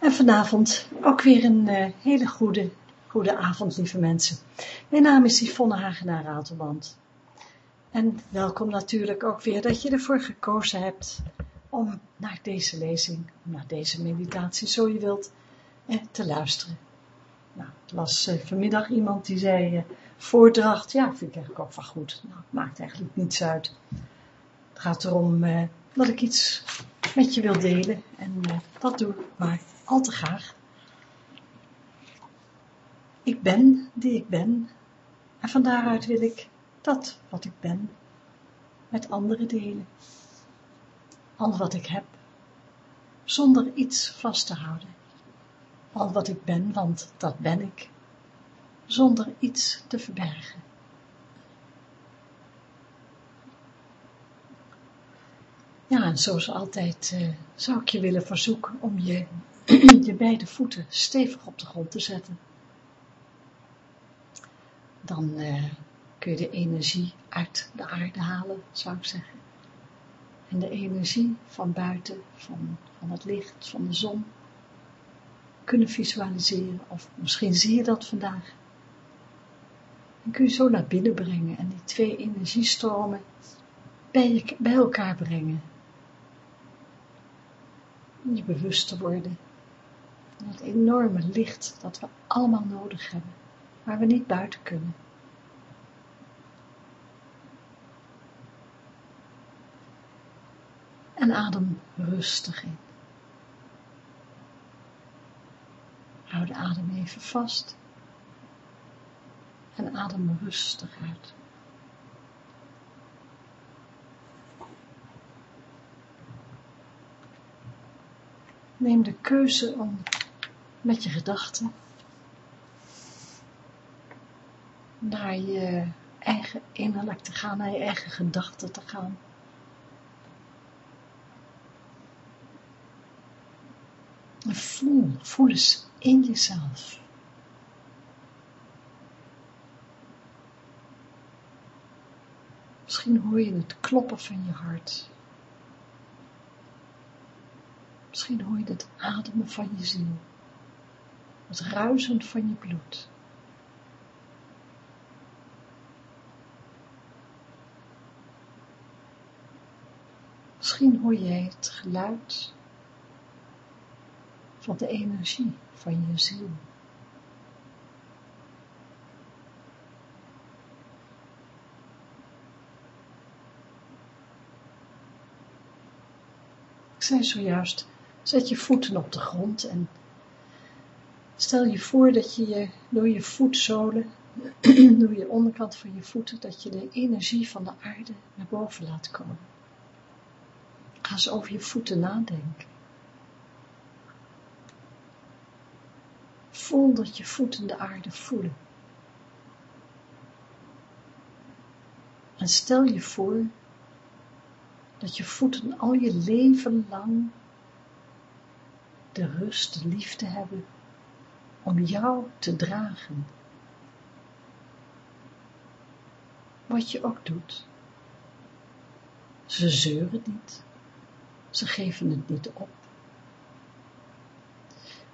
En vanavond ook weer een uh, hele goede, goede avond, lieve mensen. Mijn naam is Yvonne Hagenaar Ratelband. En welkom natuurlijk ook weer dat je ervoor gekozen hebt om naar deze lezing, naar deze meditatie, zo je wilt, eh, te luisteren. Nou, was uh, vanmiddag iemand die zei, voordracht, ja, vind ik eigenlijk ook van goed. Nou, maakt eigenlijk niets uit. Het gaat erom dat ik iets met je wil delen en dat doe ik maar al te graag. Ik ben die ik ben en van daaruit wil ik dat wat ik ben met anderen delen. Al wat ik heb, zonder iets vast te houden. Al wat ik ben, want dat ben ik, zonder iets te verbergen. Ja, en zoals altijd uh, zou ik je willen verzoeken om je je beide voeten stevig op de grond te zetten. Dan uh, kun je de energie uit de aarde halen, zou ik zeggen. En de energie van buiten, van, van het licht, van de zon, kunnen visualiseren. Of misschien zie je dat vandaag. En kun je zo naar binnen brengen en die twee energiestromen bij, elkaar brengen. En je bewust te worden het enorme licht dat we allemaal nodig hebben, waar we niet buiten kunnen. En adem rustig in. Hou de adem even vast. En adem rustig uit. Neem de keuze om met je gedachten naar je eigen innerlijk te gaan, naar je eigen gedachten te gaan. Voel, voel eens in jezelf. Misschien hoor je het kloppen van je hart. Misschien hoor je het ademen van je ziel het ruisen van je bloed. Misschien hoor jij het geluid van de energie van je ziel. Ik zei zojuist, zet je voeten op de grond en Stel je voor dat je, je door je voetzolen, door je onderkant van je voeten, dat je de energie van de aarde naar boven laat komen. Ga eens over je voeten nadenken. Voel dat je voeten de aarde voelen. En stel je voor dat je voeten al je leven lang de rust, de liefde hebben om jou te dragen. Wat je ook doet. Ze zeuren niet. Ze geven het niet op.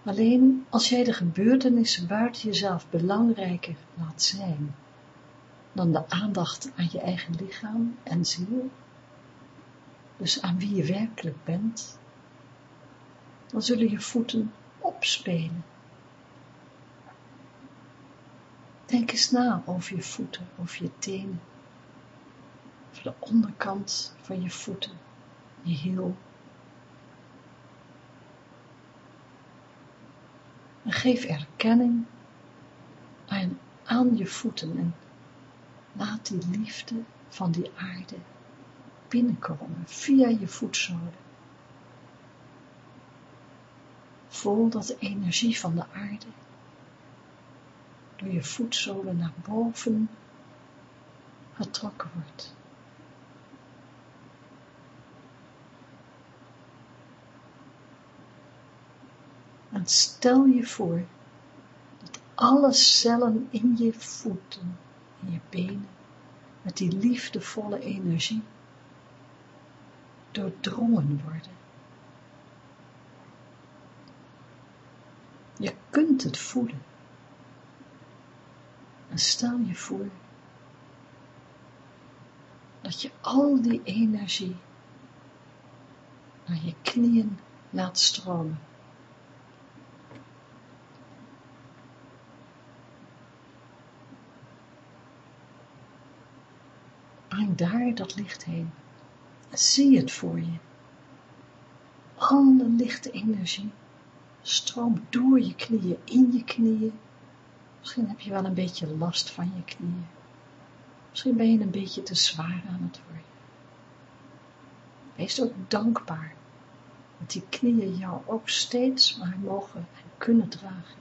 Alleen als jij de gebeurtenissen buiten jezelf belangrijker laat zijn dan de aandacht aan je eigen lichaam en ziel, dus aan wie je werkelijk bent, dan zullen je voeten opspelen Denk eens na over je voeten, over je tenen, over de onderkant van je voeten, je hiel. En geef erkenning aan, aan je voeten en laat die liefde van die aarde binnenkomen via je voetzolen. Voel dat de energie van de aarde door je voetzolen naar boven getrokken wordt. En stel je voor dat alle cellen in je voeten, in je benen, met die liefdevolle energie doordrongen worden. Je kunt het voelen. En stel je voor dat je al die energie naar je knieën laat stromen. Breng daar dat licht heen. Zie het voor je. Alle lichte energie stroomt door je knieën, in je knieën. Misschien heb je wel een beetje last van je knieën. Misschien ben je een beetje te zwaar aan het worden. Wees ook dankbaar dat die knieën jou ook steeds maar mogen en kunnen dragen.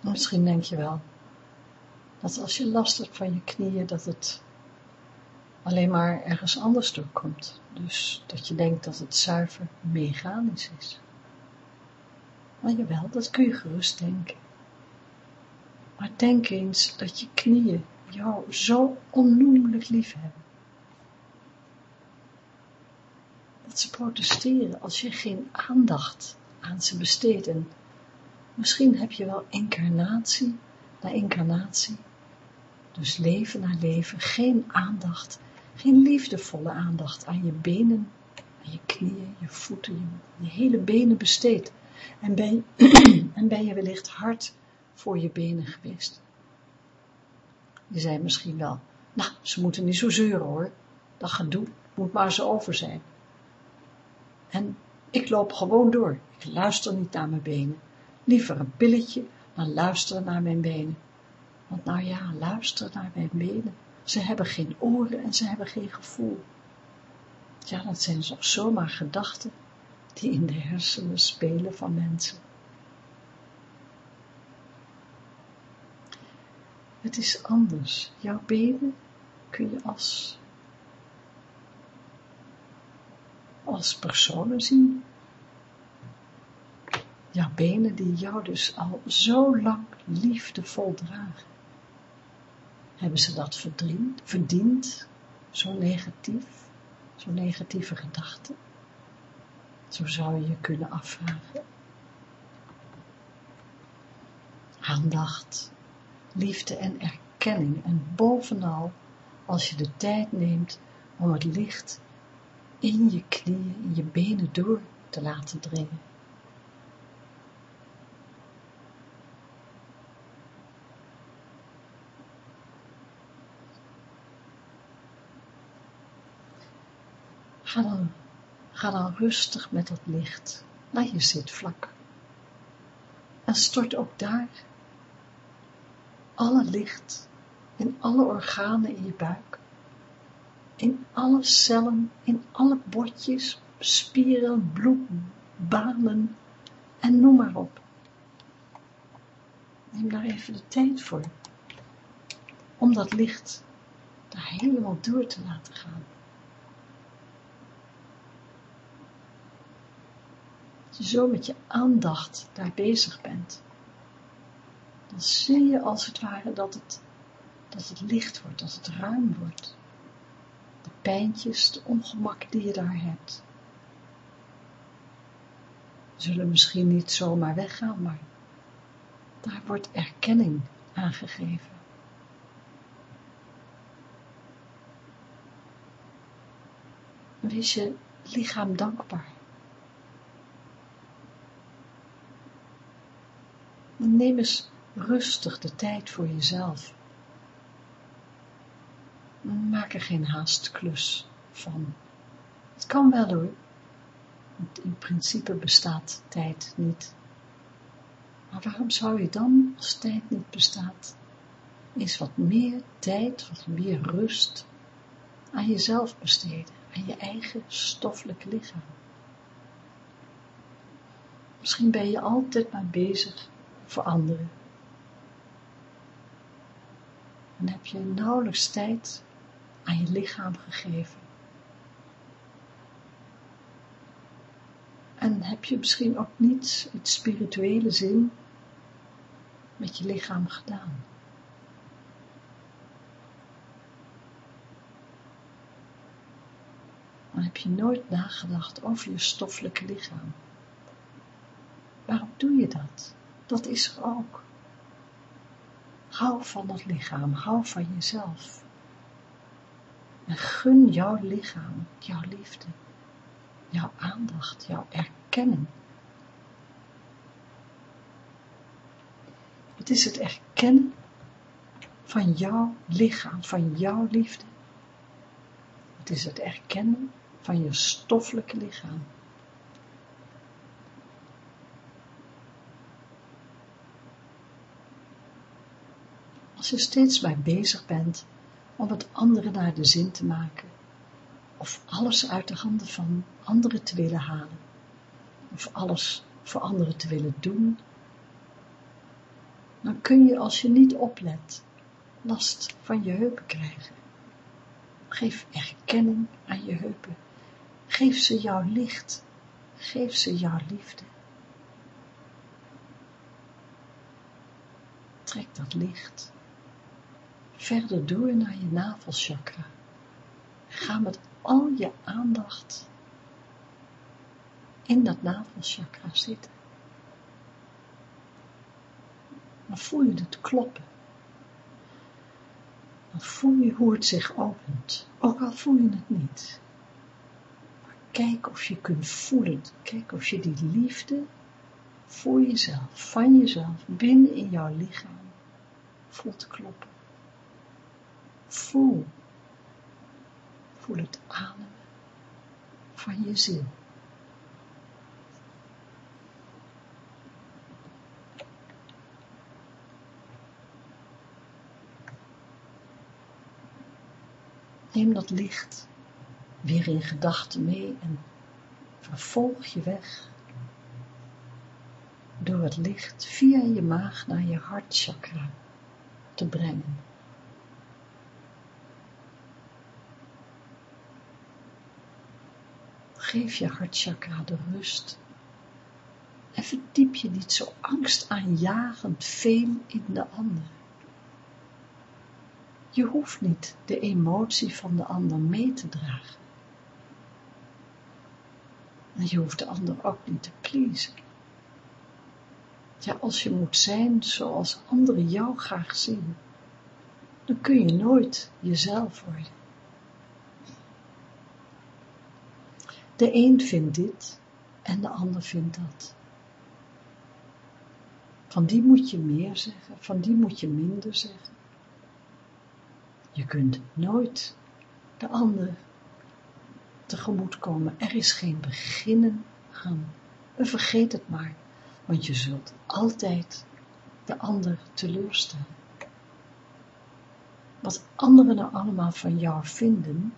Misschien denk je wel dat als je last hebt van je knieën, dat het alleen maar ergens anders door komt. Dus dat je denkt dat het zuiver mechanisch is. Maar jawel, dat kun je gerust denken. Maar denk eens dat je knieën jou zo onnoemelijk lief hebben. Dat ze protesteren als je geen aandacht aan ze besteedt. En misschien heb je wel incarnatie na incarnatie, dus leven na leven, geen aandacht, geen liefdevolle aandacht aan je benen, aan je knieën, je voeten, je, hele benen besteed. En ben, en ben je wellicht hard voor je benen geweest. Je zei misschien wel, nou, ze moeten niet zo zeuren hoor, dat gedoe moet maar zo over zijn. En ik loop gewoon door, ik luister niet naar mijn benen, liever een pilletje dan luisteren naar mijn benen. Want nou ja, luister naar mijn benen, ze hebben geen oren en ze hebben geen gevoel. Ja, dat zijn toch zomaar gedachten die in de hersenen spelen van mensen. Het is anders. Jouw benen kun je als, als personen zien. Jouw benen die jou dus al zo lang liefdevol dragen. Hebben ze dat verdiend? verdiend zo negatief, zo'n negatieve gedachte? Zo zou je je kunnen afvragen. Aandacht, liefde en erkenning en bovenal als je de tijd neemt om het licht in je knieën, in je benen door te laten dringen. Ga dan, ga rustig met dat licht naar je zitvlak. En stort ook daar alle licht in alle organen in je buik, in alle cellen, in alle botjes, spieren, bloedbanen en noem maar op. Neem daar even de tijd voor, om dat licht daar helemaal door te laten gaan. Als je zo met je aandacht daar bezig bent, dan zie je als het ware dat het, dat het licht wordt, dat het ruim wordt. De pijntjes, de ongemak die je daar hebt, zullen misschien niet zomaar weggaan, maar daar wordt erkenning aangegeven. Wees je lichaam dankbaar. Neem eens rustig de tijd voor jezelf. Maak er geen haastklus van. Het kan wel hoor, want in principe bestaat tijd niet. Maar waarom zou je dan, als tijd niet bestaat, eens wat meer tijd, wat meer rust aan jezelf besteden, aan je eigen stoffelijk lichaam? Misschien ben je altijd maar bezig voor anderen. En heb je nauwelijks tijd aan je lichaam gegeven. En heb je misschien ook niets in spirituele zin met je lichaam gedaan. dan heb je nooit nagedacht over je stoffelijke lichaam. Waarom doe je dat? Dat is er ook. Hou van dat lichaam, hou van jezelf. En gun jouw lichaam, jouw liefde, jouw aandacht, jouw erkenning. Het is het erkennen van jouw lichaam, van jouw liefde. Het is het erkennen van je stoffelijke lichaam. Als je steeds maar bezig bent om het andere naar de zin te maken, of alles uit de handen van anderen te willen halen, of alles voor anderen te willen doen, dan kun je als je niet oplet last van je heupen krijgen. Geef erkenning aan je heupen. Geef ze jouw licht. Geef ze jouw liefde. Trek dat licht verder door naar je navelchakra. Ga met al je aandacht in dat navelchakra zitten. Dan voel je het kloppen. Dan voel je hoe het zich opent, ook al voel je het niet. Maar kijk of je kunt voelen, kijk of je die liefde voor jezelf, van jezelf, binnen in jouw lichaam voelt kloppen. Voel. Voel het ademen van je ziel. Neem dat licht weer in gedachten mee en vervolg je weg door het licht via je maag naar je hartchakra te brengen. Geef je hartchakra de rust en verdiep je niet zo angstaanjagend veel in de ander. Je hoeft niet de emotie van de ander mee te dragen. En je hoeft de ander ook niet te pleasen. Ja, als je moet zijn zoals anderen jou graag zien, dan kun je nooit jezelf worden. De een vindt dit en de ander vindt dat. Van die moet je meer zeggen, van die moet je minder zeggen. Je kunt nooit de ander tegemoet komen. Er is geen beginnen aan. vergeet het maar, want je zult altijd de ander teleurstellen. Wat anderen nou allemaal van jou vinden,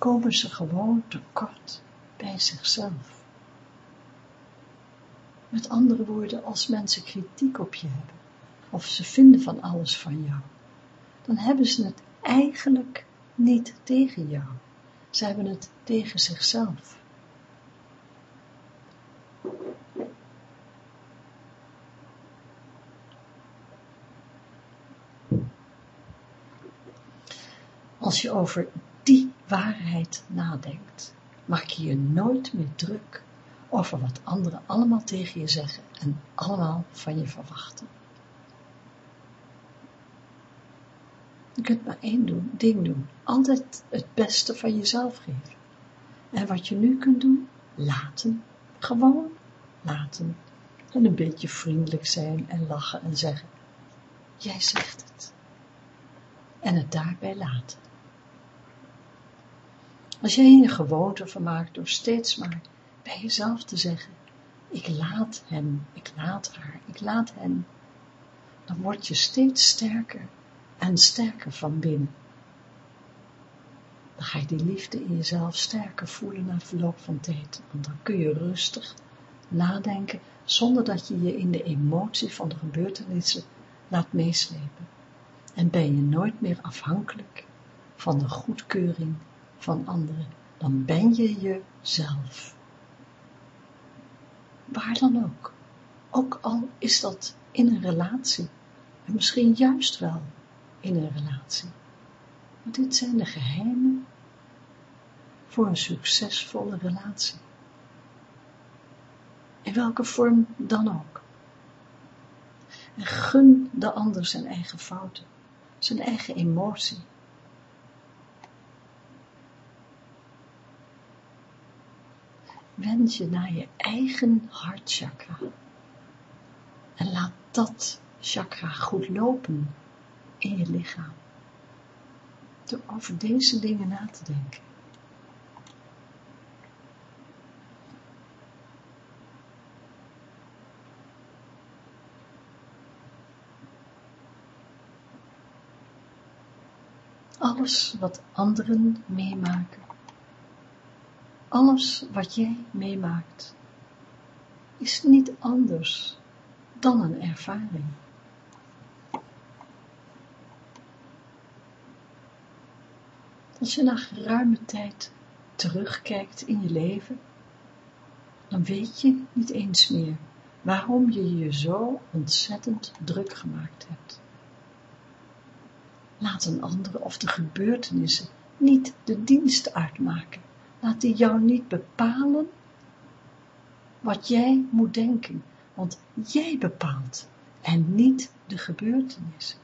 komen ze gewoon tekort bij zichzelf. Met andere woorden, als mensen kritiek op je hebben, of ze vinden van alles van jou, dan hebben ze het eigenlijk niet tegen jou. Ze hebben het tegen zichzelf. Als je over waarheid nadenkt, maak je je nooit meer druk over wat anderen allemaal tegen je zeggen en allemaal van je verwachten. Je kunt maar één doen, ding doen, altijd het beste van jezelf geven. En wat je nu kunt doen, laten, gewoon laten. En een beetje vriendelijk zijn en lachen en zeggen, jij zegt het. En het daarbij laten. Als jij een gewoonte van maakt door steeds maar bij jezelf te zeggen, ik laat hem, ik laat haar, ik laat hen, dan word je steeds sterker en sterker van binnen. Dan ga je die liefde in jezelf sterker voelen na verloop van tijd, want dan kun je rustig nadenken, zonder dat je je in de emotie van de gebeurtenissen laat meeslepen. En ben je nooit meer afhankelijk van de goedkeuring van anderen, dan ben je jezelf. Waar dan ook. Ook al is dat in een relatie. En misschien juist wel in een relatie. Want dit zijn de geheimen voor een succesvolle relatie. In welke vorm dan ook. En gun de ander zijn eigen fouten, zijn eigen emotie. Wend je naar je eigen hartchakra. En laat dat chakra goed lopen in je lichaam. Door over deze dingen na te denken. alles wat anderen meemaken, alles wat jij meemaakt, is niet anders dan een ervaring. Als je na geruime tijd terugkijkt in je leven, dan weet je niet eens meer waarom je je zo ontzettend druk gemaakt hebt. Laat een andere of de gebeurtenissen niet de dienst uitmaken. Laat die jou niet bepalen wat jij moet denken, want jij bepaalt en niet de gebeurtenissen.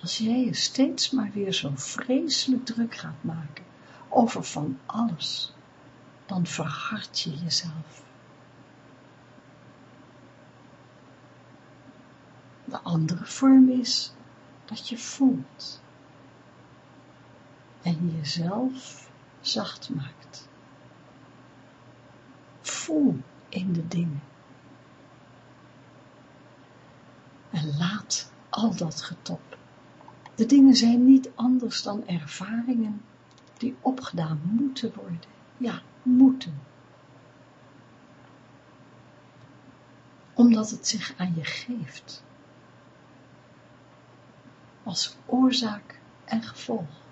Als jij je steeds maar weer zo vreselijk druk gaat maken over van alles, dan verhard je jezelf. De andere vorm is dat je voelt en jezelf zacht maakt. Voel in de dingen. En laat al dat getop. De dingen zijn niet anders dan ervaringen die opgedaan moeten worden. Ja, moeten. Omdat het zich aan je geeft als oorzaak en gevolg.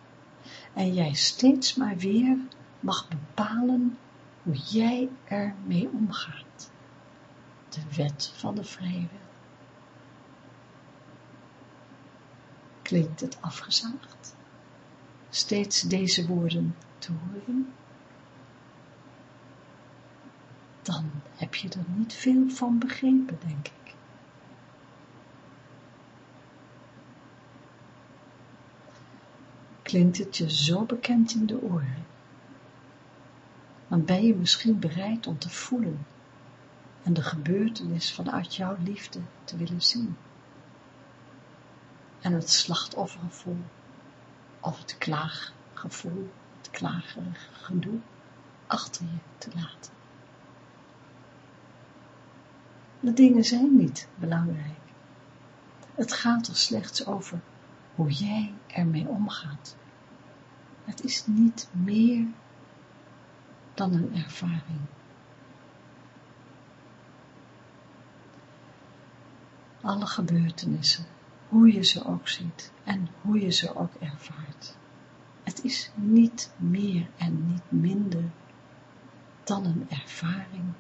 En jij steeds maar weer mag bepalen hoe jij ermee omgaat. De wet van de vrije. Klinkt het afgezaagd? Steeds deze woorden te horen? Dan heb je er niet veel van begrepen, denk ik. Klinkt het je zo bekend in de oren, dan ben je misschien bereid om te voelen en de gebeurtenis vanuit jouw liefde te willen zien. En het slachtoffergevoel of het klaaggevoel, het klagerige gedoe achter je te laten. De dingen zijn niet belangrijk. Het gaat er slechts over hoe jij ermee omgaat. Het is niet meer dan een ervaring. Alle gebeurtenissen, hoe je ze ook ziet en hoe je ze ook ervaart. Het is niet meer en niet minder dan een ervaring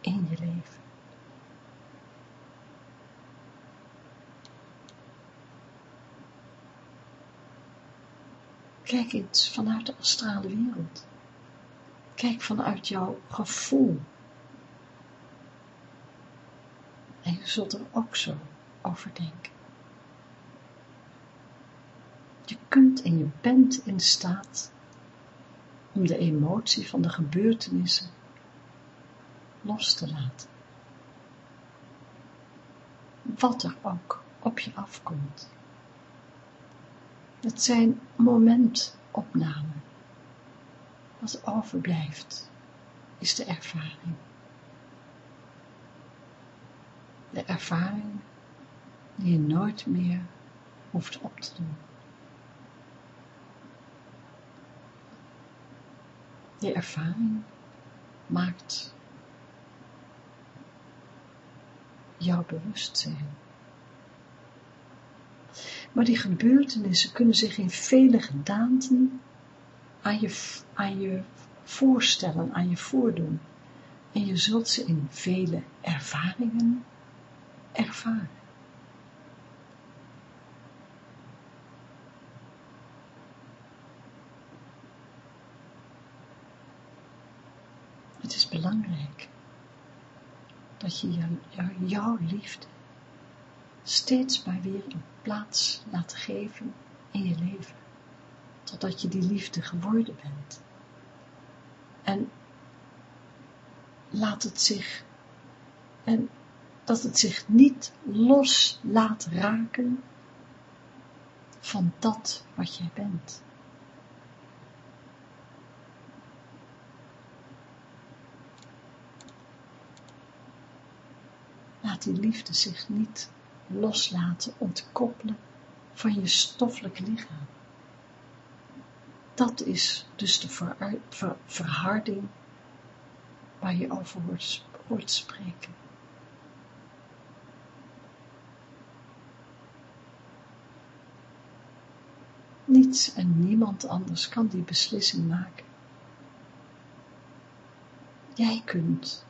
in je leven. Kijk eens vanuit de astrale wereld. Kijk vanuit jouw gevoel. En je zult er ook zo over denken. Je kunt en je bent in staat om de emotie van de gebeurtenissen los te laten. Wat er ook op je afkomt. Het zijn momentopnamen. Wat overblijft is de ervaring. De ervaring die je nooit meer hoeft op te doen. Die ervaring maakt jouw bewustzijn maar die gebeurtenissen kunnen zich in vele gedaanten aan je, aan je voorstellen, aan je voordoen. En je zult ze in vele ervaringen ervaren. Het is belangrijk dat je jou, jouw liefde steeds maar weer een plaats laat geven in je leven, totdat je die liefde geworden bent. En laat het zich, en dat het zich niet los laat raken van dat wat jij bent. Laat die liefde zich niet loslaten, ontkoppelen van je stoffelijk lichaam. Dat is dus de verharding waar je over hoort, hoort spreken. Niets en niemand anders kan die beslissing maken. Jij kunt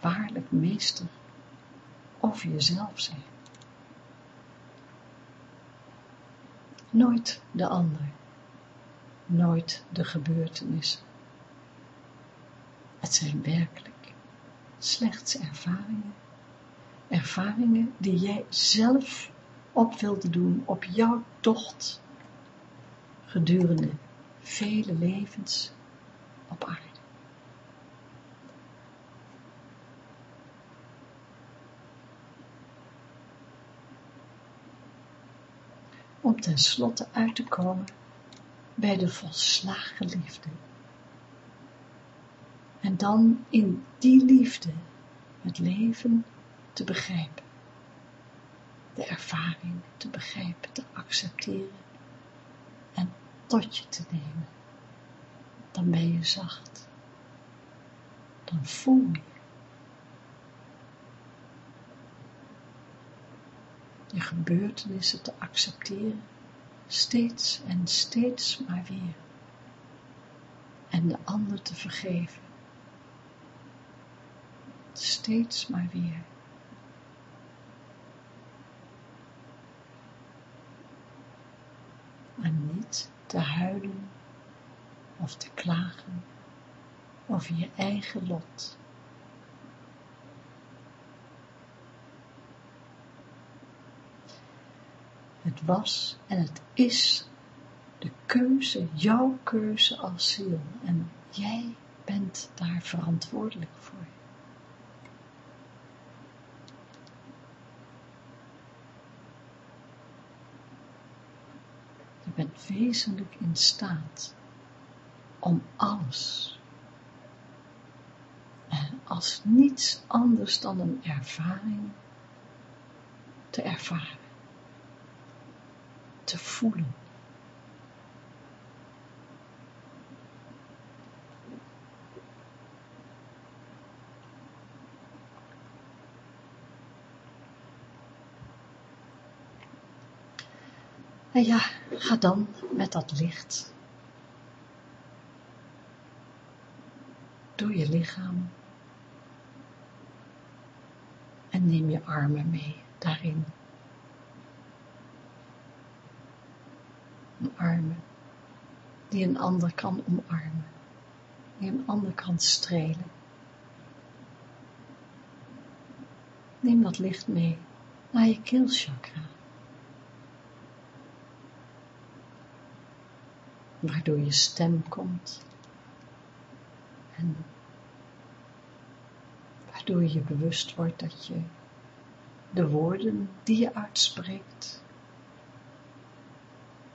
waarlijk meester over jezelf zijn. Nooit de ander, nooit de gebeurtenissen. Het zijn werkelijk slechts ervaringen, ervaringen die jij zelf op wilde doen op jouw tocht gedurende vele levens op aarde. Om tenslotte uit te komen bij de volslagen liefde. En dan in die liefde het leven te begrijpen, de ervaring te begrijpen, te accepteren tot je te nemen. Dan ben je zacht. Dan voel je. Je gebeurtenissen te accepteren, steeds en steeds maar weer. En de ander te vergeven. Steeds maar weer. En niet te huilen of te klagen over je eigen lot. Het was en het is de keuze, jouw keuze als ziel en jij bent daar verantwoordelijk voor. bent wezenlijk in staat om alles. Als niets anders dan een ervaring te ervaren, te voelen. En ja, ga dan met dat licht door je lichaam en neem je armen mee daarin. Armen die een ander kan omarmen, die een ander kan strelen. Neem dat licht mee naar je keelchakra. waardoor je stem komt en waardoor je bewust wordt dat je de woorden die je uitspreekt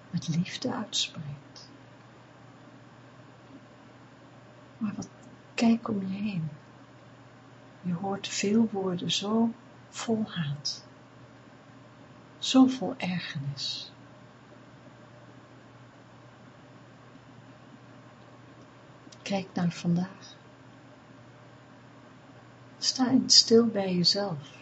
met liefde uitspreekt. Maar wat, kijk om je heen. Je hoort veel woorden zo vol haat, zo vol ergernis. Kijk naar vandaag. Sta in stil bij jezelf.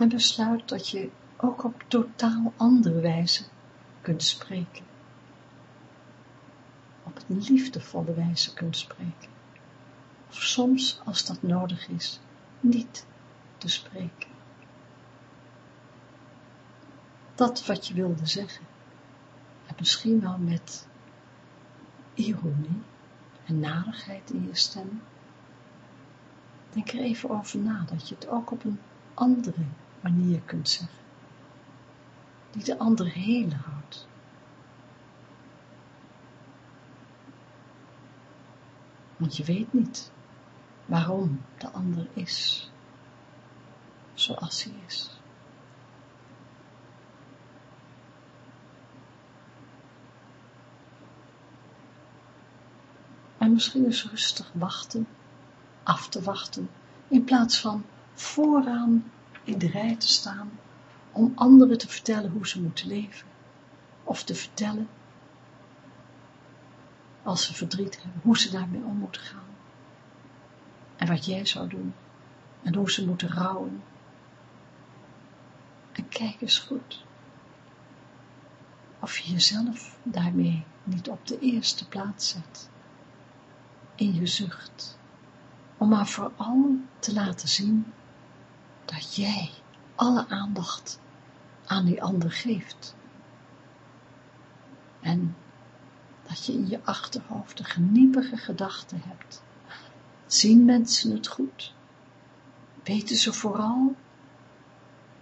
En besluit dat je ook op totaal andere wijze kunt spreken. Op een liefdevolle wijze kunt spreken. Of soms, als dat nodig is, niet te spreken. dat wat je wilde zeggen. En misschien wel met ironie en narigheid in je stem. Denk er even over na, dat je het ook op een andere manier kunt zeggen, die de ander heel houdt. Want je weet niet waarom de ander is zoals hij is. En misschien eens rustig wachten, af te wachten, in plaats van vooraan in de rij te staan om anderen te vertellen hoe ze moeten leven. Of te vertellen, als ze verdriet hebben, hoe ze daarmee om moeten gaan. En wat jij zou doen. En hoe ze moeten rouwen. En kijk eens goed. Of je jezelf daarmee niet op de eerste plaats zet. In je zucht. Om maar vooral te laten zien dat jij alle aandacht aan die ander geeft. En dat je in je achterhoofd de geniepige gedachten hebt. Zien mensen het goed? Weten ze vooral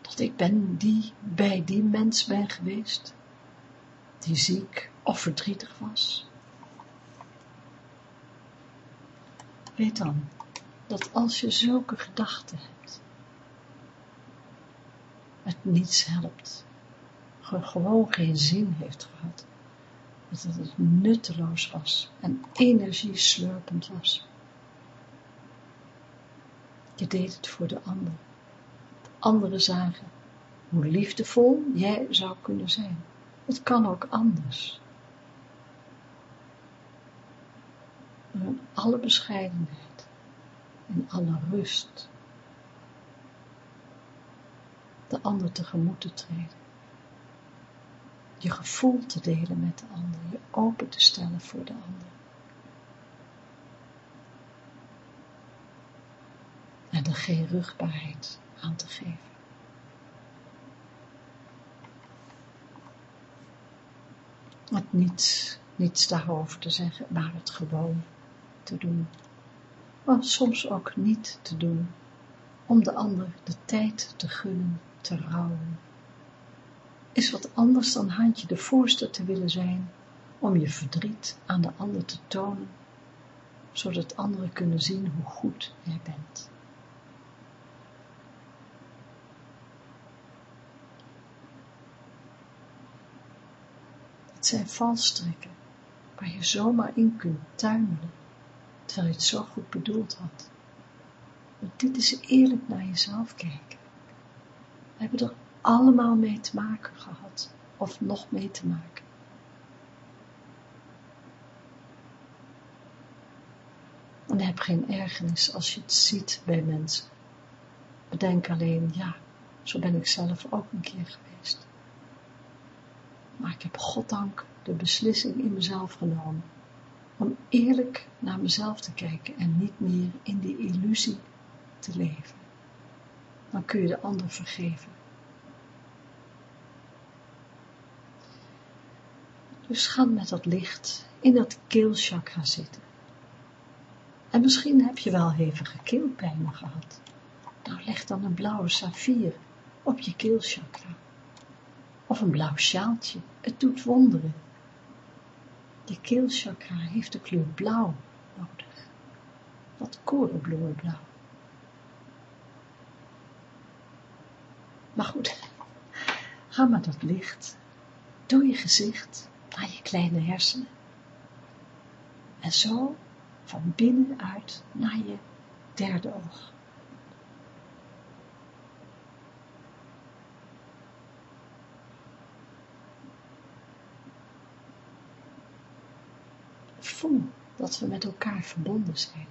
dat ik ben die bij die mens ben geweest, die ziek of verdrietig was? Weet dan dat als je zulke gedachten hebt, het niets helpt, gewoon geen zin heeft gehad, dat het nutteloos was en energieslurpend was. Je deed het voor de ander. De anderen zagen hoe liefdevol jij zou kunnen zijn. Het kan ook anders. in alle bescheidenheid, in alle rust, de ander tegemoet te treden. Je gevoel te delen met de ander, je open te stellen voor de ander. En er geen rugbaarheid aan te geven. Het niets, niets daarover te zeggen, maar het gewoon te doen. Maar soms ook niet te doen, om de ander de tijd te gunnen, te rouwen. Is wat anders dan handje de voorste te willen zijn, om je verdriet aan de ander te tonen, zodat anderen kunnen zien hoe goed jij bent. Het zijn valstrekken waar je zomaar in kunt tuimelen, terwijl je het zo goed bedoeld had. Maar dit is eerlijk naar jezelf kijken. Hebben er allemaal mee te maken gehad, of nog mee te maken. En heb geen ergernis als je het ziet bij mensen. Bedenk alleen, ja, zo ben ik zelf ook een keer geweest. Maar ik heb goddank de beslissing in mezelf genomen om eerlijk naar mezelf te kijken en niet meer in die illusie te leven. Dan kun je de ander vergeven. Dus ga met dat licht in dat keelchakra zitten. En misschien heb je wel hevige keelpijnen gehad. Nou, leg dan een blauwe saffier op je keelchakra. Of een blauw sjaaltje, het doet wonderen. Je keelchakra heeft de kleur blauw nodig. Wat korenbloemenblauw. Maar goed, ga maar dat licht door je gezicht naar je kleine hersenen. En zo van binnenuit naar je derde oog. Voel dat we met elkaar verbonden zijn.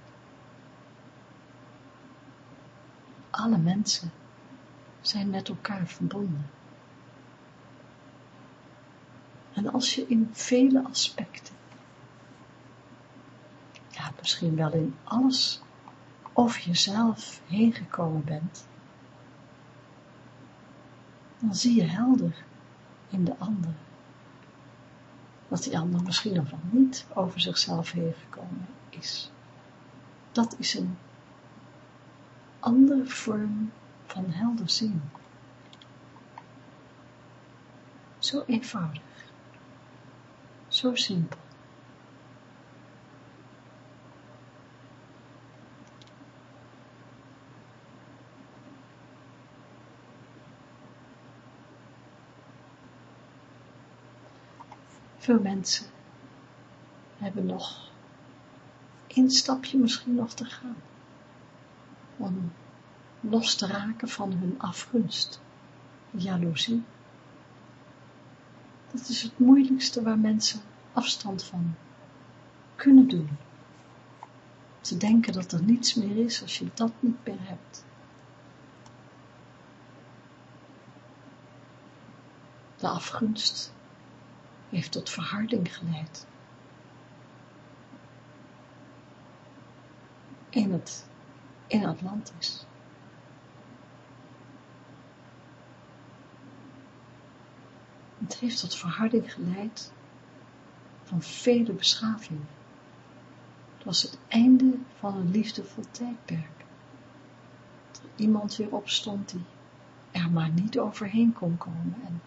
Alle mensen zijn met elkaar verbonden. En als je in vele aspecten, ja, misschien wel in alles over jezelf heen gekomen bent, dan zie je helder in de ander. dat die ander misschien wel niet over zichzelf heen gekomen is. Dat is een andere vorm van helder zien. Zo eenvoudig. Zo simpel. Veel mensen hebben nog één stapje misschien nog te gaan om los te raken van hun afgunst, jaloezie. Dat is het moeilijkste waar mensen afstand van kunnen doen. Ze denken dat er niets meer is als je dat niet meer hebt. De afgunst heeft tot verharding geleid. In het, in Atlantis. Het heeft tot verharding geleid van vele beschavingen. Het was het einde van een liefdevol tijdperk. Dat iemand weer opstond die er maar niet overheen kon komen en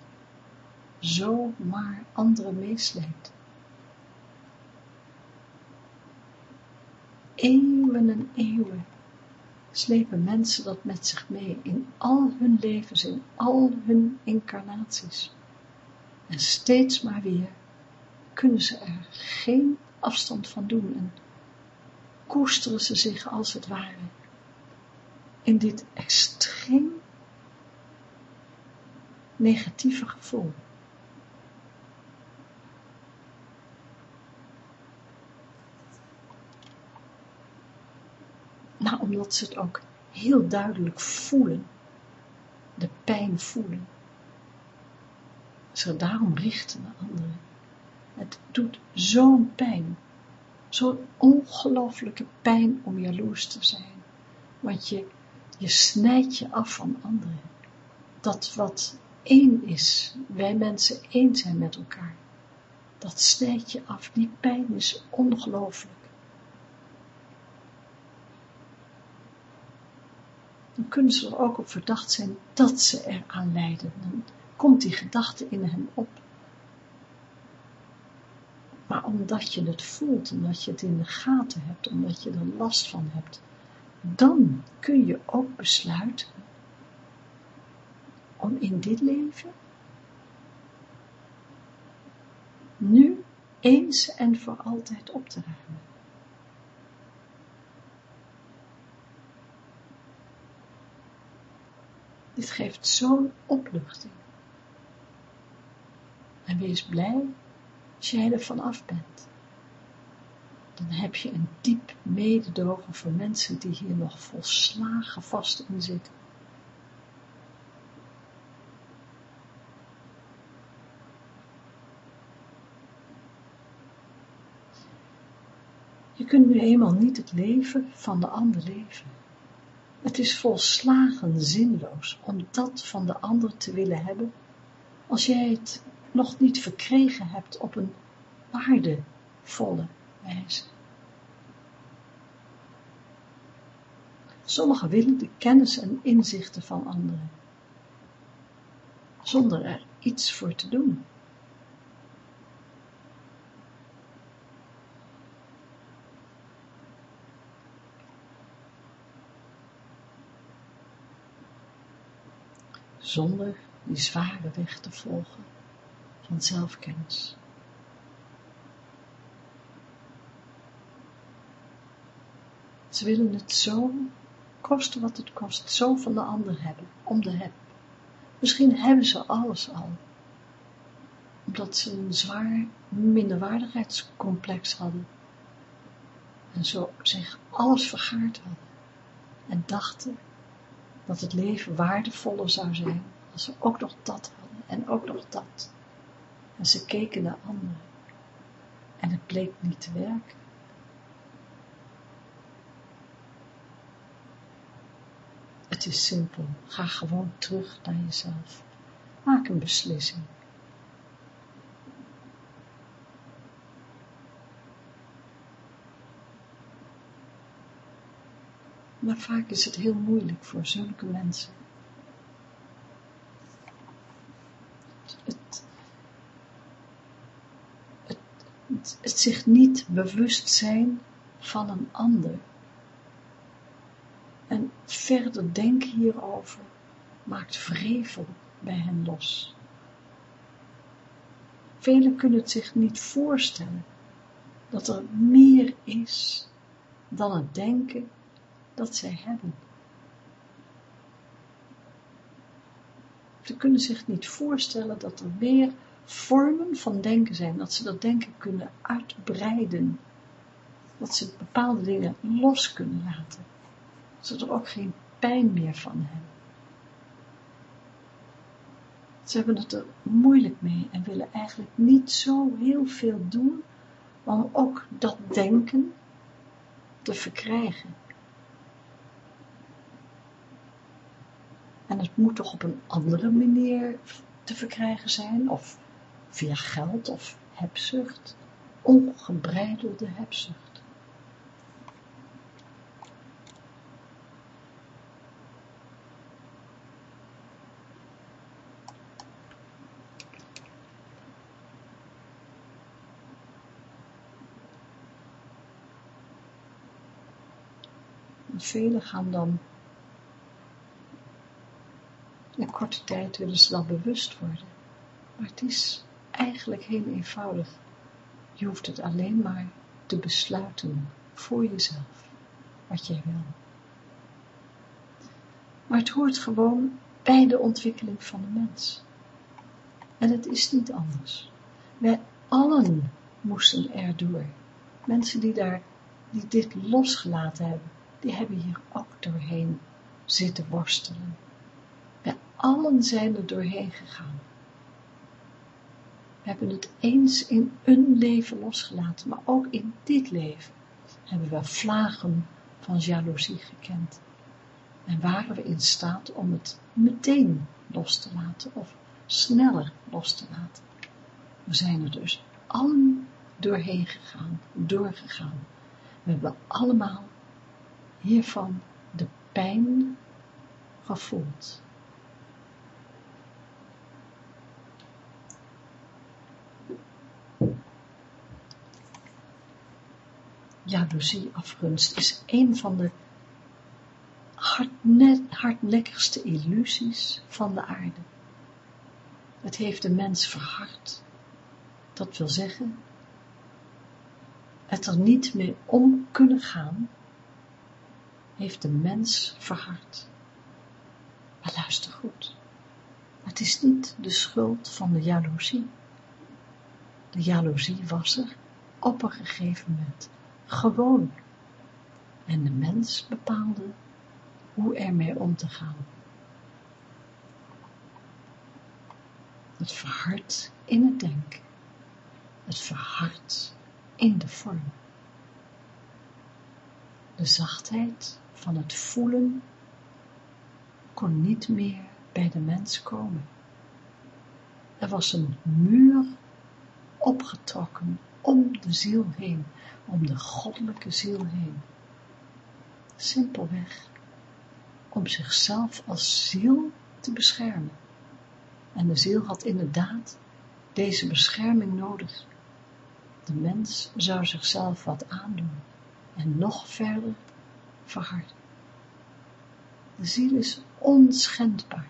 zomaar anderen meesleept. Eeuwen en eeuwen slepen mensen dat met zich mee in al hun levens, in al hun incarnaties. En steeds maar weer kunnen ze er geen afstand van doen en koesteren ze zich als het ware in dit extreem negatieve gevoel. Nou, omdat ze het ook heel duidelijk voelen, de pijn voelen. Ze daarom richten naar anderen. Het doet zo'n pijn, zo'n ongelooflijke pijn om jaloers te zijn, want je, je snijdt je af van anderen. Dat wat één is, wij mensen één zijn met elkaar, dat snijdt je af, die pijn is ongelooflijk. dan kunnen ze er ook op verdacht zijn dat ze eraan lijden. Dan komt die gedachte in hen op. Maar omdat je het voelt, omdat je het in de gaten hebt, omdat je er last van hebt, dan kun je ook besluiten om in dit leven nu eens en voor altijd op te ruimen. Dit geeft zo'n opluchting. En wees blij als jij er vanaf bent. Dan heb je een diep mededogen voor mensen die hier nog volslagen vast in zitten. Je kunt nu eenmaal niet het leven van de ander leven. Het is volslagen zinloos om dat van de ander te willen hebben, als jij het nog niet verkregen hebt op een waardevolle wijze. Sommigen willen de kennis en inzichten van anderen, zonder er iets voor te doen. zonder die zware weg te volgen van zelfkennis. Ze willen het zo, koste wat het kost, zo van de ander hebben, om de heb. Misschien hebben ze alles al, omdat ze een zwaar minderwaardigheidscomplex hadden en zo zich alles vergaard hadden en dachten dat het leven waardevoller zou zijn als ze ook nog dat hadden en ook nog dat. En ze keken naar anderen. En het bleek niet te werken. Het is simpel. Ga gewoon terug naar jezelf. Maak een beslissing. Maar vaak is het heel moeilijk voor zulke mensen zich niet bewust zijn van een ander. En verder denken hierover maakt vrevel bij hen los. Velen kunnen het zich niet voorstellen dat er meer is dan het denken dat zij hebben. Ze kunnen zich niet voorstellen dat er meer vormen van denken zijn, dat ze dat denken kunnen uitbreiden, dat ze bepaalde dingen los kunnen laten, zodat er ook geen pijn meer van hebben. Ze hebben het er moeilijk mee en willen eigenlijk niet zo heel veel doen om ook dat denken te verkrijgen. En het moet toch op een andere manier te verkrijgen zijn, of via geld of hebzucht, ongebreidelde hebzucht. velen gaan dan in korte tijd willen ze dan bewust worden. Maar het is eigenlijk heel eenvoudig. Je hoeft het alleen maar te besluiten voor jezelf, wat jij wil. Maar het hoort gewoon bij de ontwikkeling van de mens. En het is niet anders. Wij allen moesten erdoor. Mensen die daar, die dit losgelaten hebben, die hebben hier ook doorheen zitten worstelen. Wij allen zijn er doorheen gegaan. We hebben het eens in een leven losgelaten, maar ook in dit leven hebben we vlagen van jaloezie gekend. En waren we in staat om het meteen los te laten of sneller los te laten. We zijn er dus allen doorheen gegaan, doorgegaan. We hebben allemaal hiervan de pijn gevoeld. Jaloezie, afgunst is een van de hardnekkigste illusies van de aarde. Het heeft de mens verhard. Dat wil zeggen, het er niet meer om kunnen gaan heeft de mens verhard. Maar luister goed, het is niet de schuld van de jaloezie. De jaloezie was er op een gegeven moment gewoon. En de mens bepaalde hoe ermee om te gaan. Het verhardt in het denken. Het verhardt in de vorm. De zachtheid van het voelen kon niet meer bij de mens komen. Er was een muur opgetrokken om de ziel heen, om de goddelijke ziel heen. Simpelweg om zichzelf als ziel te beschermen. En de ziel had inderdaad deze bescherming nodig. De mens zou zichzelf wat aandoen en nog verder verharden. De ziel is onschendbaar.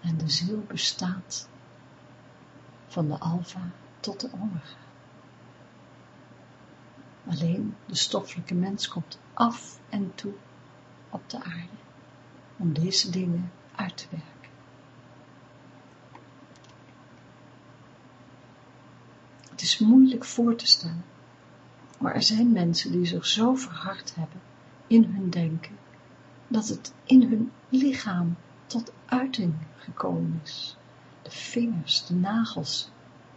En de ziel bestaat van de alfa tot de omega. Alleen de stoffelijke mens komt af en toe op de aarde om deze dingen uit te werken. Het is moeilijk voor te stellen maar er zijn mensen die zich zo verhard hebben in hun denken, dat het in hun lichaam tot uiting gekomen is. De vingers, de nagels,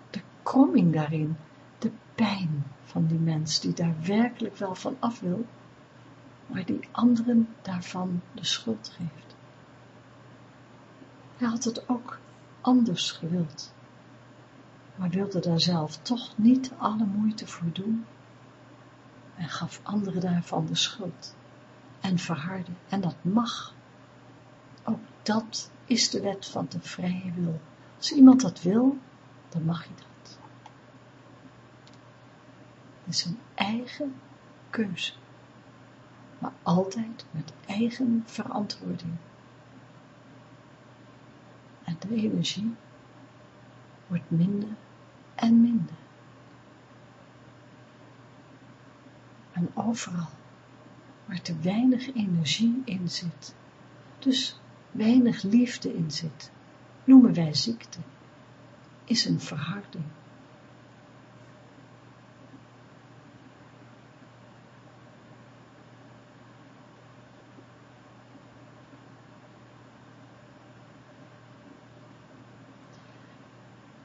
de kromming daarin, de pijn van die mens die daar werkelijk wel van af wil, maar die anderen daarvan de schuld geeft. Hij had het ook anders gewild, maar wilde daar zelf toch niet alle moeite voor doen en gaf anderen daarvan de schuld en verharde. En dat mag. Ook dat is de wet van de vrije wil. Als iemand dat wil, dan mag je dat. Het is een eigen keuze, maar altijd met eigen verantwoording. En de energie wordt minder en minder. En overal waar te weinig energie in zit, dus weinig liefde in zit, noemen wij ziekte, is een verharding.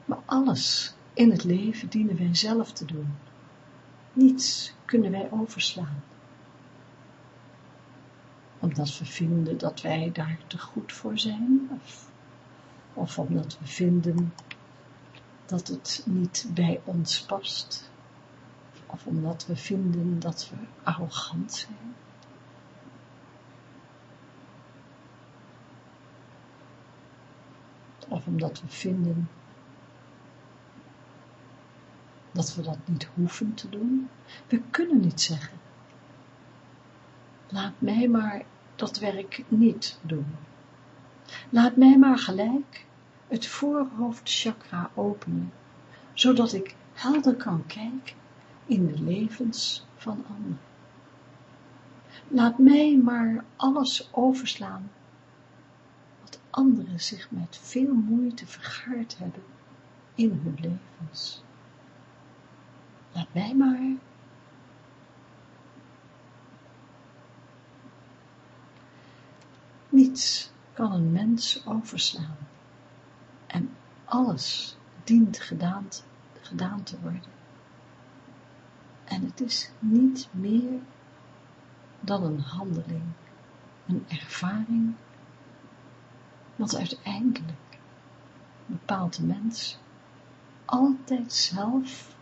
Maar alles in het leven dienen wij zelf te doen. Niets kunnen wij overslaan. Omdat we vinden dat wij daar te goed voor zijn, of, of omdat we vinden dat het niet bij ons past, of omdat we vinden dat we arrogant zijn. Of omdat we vinden dat we dat niet hoeven te doen. We kunnen niet zeggen, laat mij maar dat werk niet doen. Laat mij maar gelijk het voorhoofdchakra openen, zodat ik helder kan kijken in de levens van anderen. Laat mij maar alles overslaan wat anderen zich met veel moeite vergaard hebben in hun levens. Laat mij maar. Niets kan een mens overslaan en alles dient gedaan, gedaan te worden. En het is niet meer dan een handeling, een ervaring, want uiteindelijk bepaalt de mens altijd zelf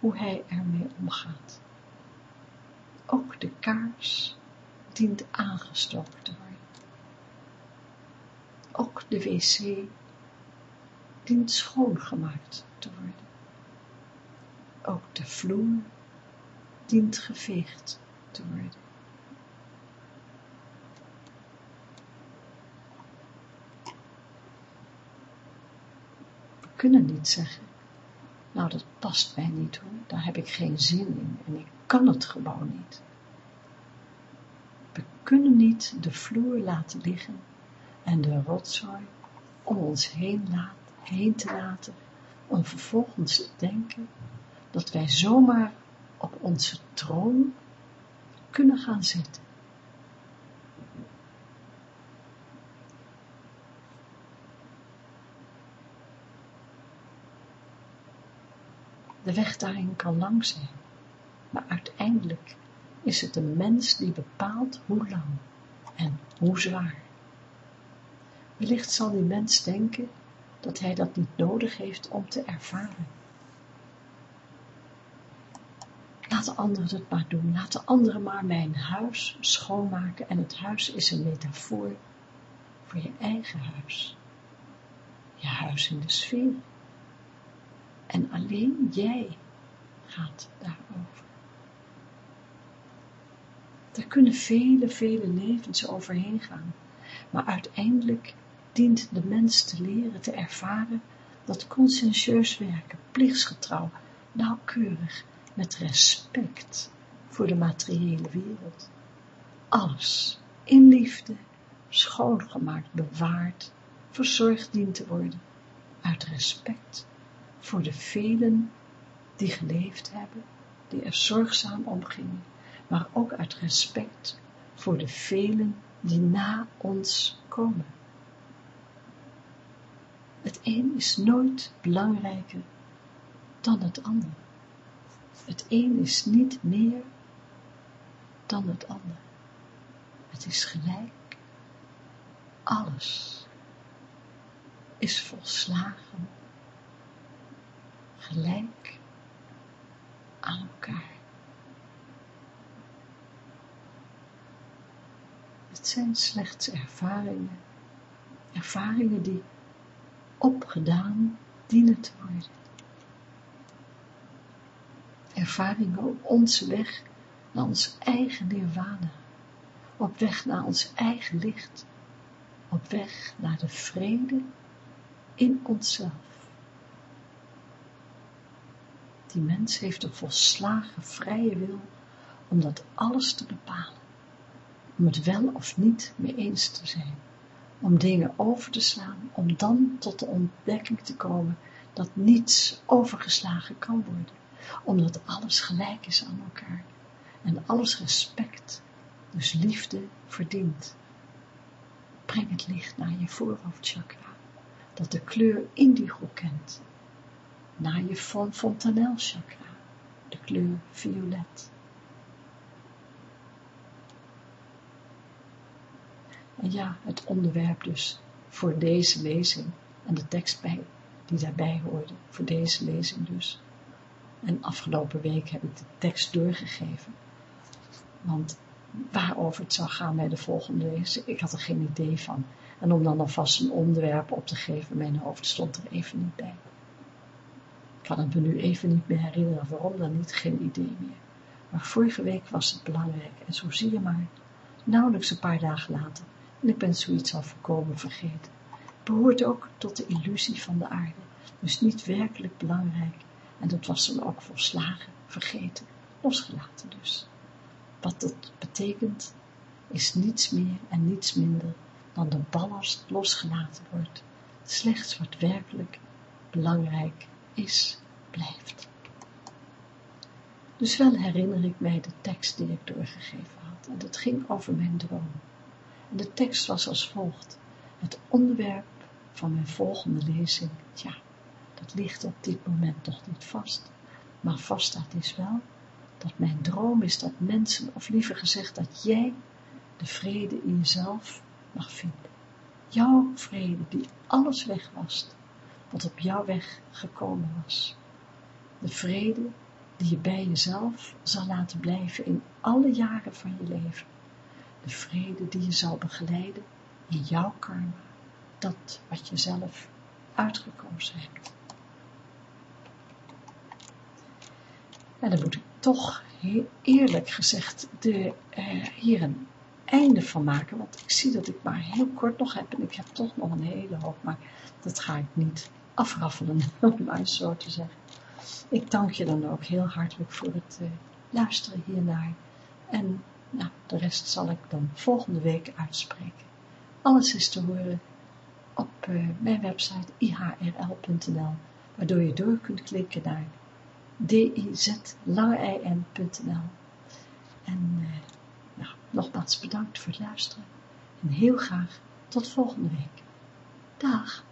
hoe hij ermee omgaat. Ook de kaars dient aangestoken te worden. Ook de wc dient schoongemaakt te worden. Ook de vloer dient geveegd te worden. We kunnen niet zeggen, nou dat past mij niet hoor, daar heb ik geen zin in en ik kan het gewoon niet. We kunnen niet de vloer laten liggen en de rotzooi om ons heen, heen te laten, om vervolgens te denken dat wij zomaar op onze troon kunnen gaan zitten. De weg daarin kan lang zijn, maar uiteindelijk is het de mens die bepaalt hoe lang en hoe zwaar. Wellicht zal die mens denken dat hij dat niet nodig heeft om te ervaren. Laat de anderen het maar doen, laat de anderen maar mijn huis schoonmaken en het huis is een metafoor voor je eigen huis. Je huis in de sfeer. En alleen jij gaat daarover. Daar kunnen vele, vele levens overheen gaan. Maar uiteindelijk dient de mens te leren, te ervaren, dat conscientieus werken, plichtsgetrouw, nauwkeurig, met respect voor de materiële wereld, alles in liefde, schoongemaakt, bewaard, verzorgd dient te worden, uit respect voor de velen die geleefd hebben, die er zorgzaam omgingen, maar ook uit respect voor de velen die na ons komen. Het een is nooit belangrijker dan het ander. Het een is niet meer dan het ander. Het is gelijk. Alles is volslagen gelijk aan elkaar. Het zijn slechts ervaringen, ervaringen die opgedaan dienen te worden. Ervaringen op onze weg naar ons eigen nirvana, op weg naar ons eigen licht, op weg naar de vrede in onszelf. Die mens heeft een volslagen vrije wil om dat alles te bepalen, om het wel of niet mee eens te zijn, om dingen over te slaan, om dan tot de ontdekking te komen dat niets overgeslagen kan worden, omdat alles gelijk is aan elkaar en alles respect, dus liefde, verdient. Breng het licht naar je voorhoofdchakra, dat de kleur indigo kent, naar je fontanelchakra, de kleur violet. En ja, het onderwerp dus voor deze lezing en de tekst bij, die daarbij hoorde, voor deze lezing dus. En afgelopen week heb ik de tekst doorgegeven. Want waarover het zou gaan bij de volgende lezing, ik had er geen idee van. En om dan alvast een onderwerp op te geven, mijn hoofd stond er even niet bij. Ik kan het me nu even niet meer herinneren, waarom dan niet, geen idee meer. Maar vorige week was het belangrijk en zo zie je maar, nauwelijks een paar dagen later, en ik ben zoiets al voorkomen vergeten. Behoort ook tot de illusie van de aarde, dus niet werkelijk belangrijk, en dat was dan ook volslagen vergeten, losgelaten dus. Wat dat betekent, is niets meer en niets minder dan de ballast losgelaten wordt, slechts wat werkelijk belangrijk is, blijft. Dus wel herinner ik mij de tekst die ik doorgegeven had, en dat ging over mijn droom. De tekst was als volgt, het onderwerp van mijn volgende lezing, tja, dat ligt op dit moment nog niet vast, maar vast staat is wel, dat mijn droom is dat mensen, of liever gezegd dat jij de vrede in jezelf mag vinden. Jouw vrede die alles wegwast, wat op jouw weg gekomen was. De vrede die je bij jezelf zal laten blijven in alle jaren van je leven. De vrede die je zal begeleiden in jouw karma, dat wat je zelf uitgekozen hebt. En dan moet ik toch eerlijk gezegd de, eh, hier een einde van maken, want ik zie dat ik maar heel kort nog heb en ik heb toch nog een hele hoop, maar dat ga ik niet afraffelen, om maar zo te zeggen. Ik dank je dan ook heel hartelijk voor het uh, luisteren hiernaar en nou, de rest zal ik dan volgende week uitspreken. Alles is te horen op uh, mijn website ihrl.nl, waardoor je door kunt klikken naar dizlangein.nl En uh, nou, nogmaals bedankt voor het luisteren en heel graag tot volgende week. Dag!